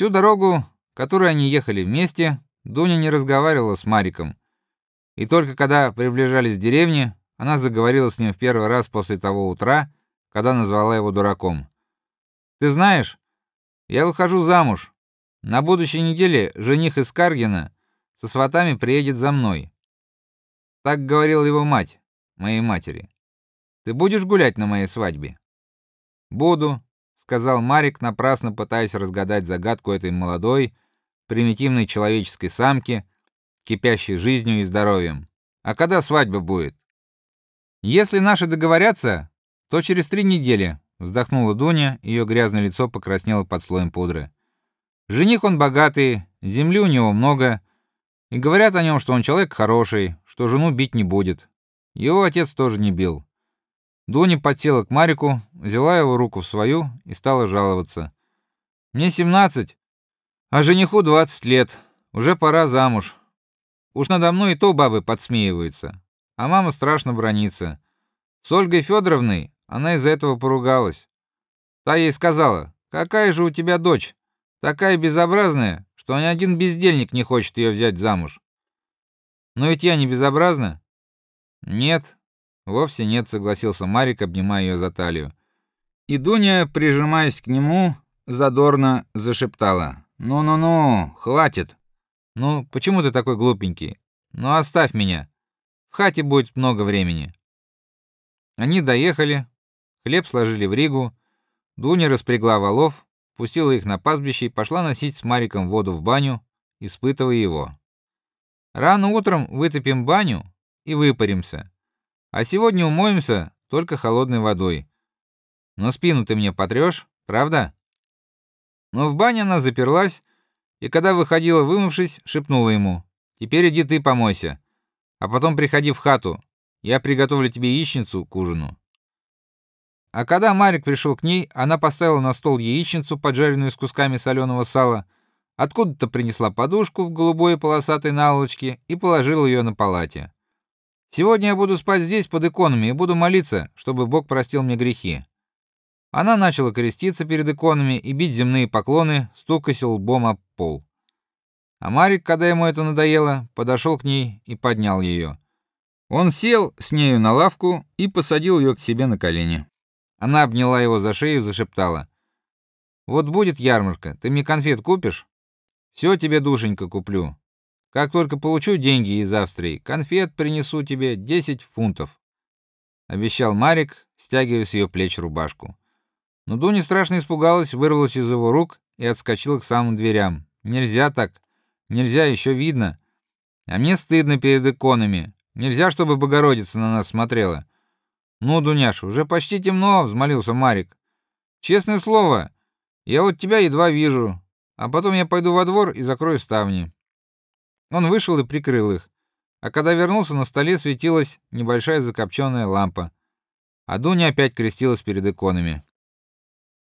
Всю дорогу, которую они ехали вместе, Дуня не разговаривала с Мариком. И только когда приближались к деревне, она заговорила с ним в первый раз после того утра, когда назвала его дураком. Ты знаешь, я выхожу замуж. На будущей неделе жених из Каргина со сватами приедет за мной. Так говорила его мать, моей матери. Ты будешь гулять на моей свадьбе? Буду, сказал Марик, напрасно пытаясь разгадать загадку этой молодой, примитивной человеческой самки, кипящей жизнью и здоровьем. А когда свадьба будет? Если наши договорятся, то через три недели, вздохнула Дуня, ее грязное лицо покраснело под слоем пудры. Жених он богатый, земли у него много, и говорят о нем, что он человек хороший, что жену бить не будет. Его отец тоже не бил. Дуня подсела к Марику, взяла его руку в свою и стала жаловаться. Мне 17, а жениху 20 лет. Уже пора замуж. Уж надо мной и то бабы подсмеиваются. А мама страшно бронится. С Ольгой Федоровной она из-за этого поругалась. Та ей сказала: "Какая же у тебя дочь? Такая безобразная, что ни один бездельник не хочет ее взять замуж". Но ведь я не безобразна. Нет, вовсе нет, согласился Марик, обнимая ее за талию. И Дуня, прижимаясь к нему, задорно зашептала: "Ну-ну-ну, хватит. Ну, почему ты такой глупенький? Ну оставь меня. В хате будет много времени". Они доехали, хлеб сложили в ригу, Дуня распрягла волов, пустила их на пастбище и пошла носить с Мариком воду в баню, испытывая его. Рано утром вытопим баню и выпаримся. А сегодня умоемся только холодной водой. Но спину ты мне потрёшь, правда? Но в бане она заперлась, и когда выходила, вымывшись, шепнула ему: "Теперь иди ты помойся, а потом приходи в хату. Я приготовлю тебе яичницу к ужину". А когда Марик пришел к ней, она поставила на стол яичницу, поджаренную с кусками соленого сала, откуда-то принесла подушку в голубой полосатой наволочке и положила ее на палате. Сегодня я буду спать здесь под иконами и буду молиться, чтобы Бог простил мне грехи. Она начала креститься перед иконами и бить земные поклоны, стукаясь лбом об пол. А Марик, когда ему это надоело, подошел к ней и поднял ее. Он сел с нею на лавку и посадил ее к себе на колени. Она обняла его за шею и зашептала: "Вот будет ярмарка, ты мне конфет купишь? Все тебе, душенька, куплю. Как только получу деньги из Австрии, конфет принесу тебе 10 фунтов, обещал Марик, стягивая с ее плеч рубашку. Но Дуня страшно испугалась, вырвалась из его рук и отскочила к самым дверям. Нельзя так. Нельзя, еще видно. А мне стыдно перед иконами. Нельзя, чтобы Богородица на нас смотрела. Ну, Дуняш, уже почти темно, взмолился Марик. Честное слово, я вот тебя едва вижу, а потом я пойду во двор и закрою ставни. Он вышел и прикрыл их. А когда вернулся, на столе светилась небольшая закопченная лампа. А Дуня опять крестилась перед иконами.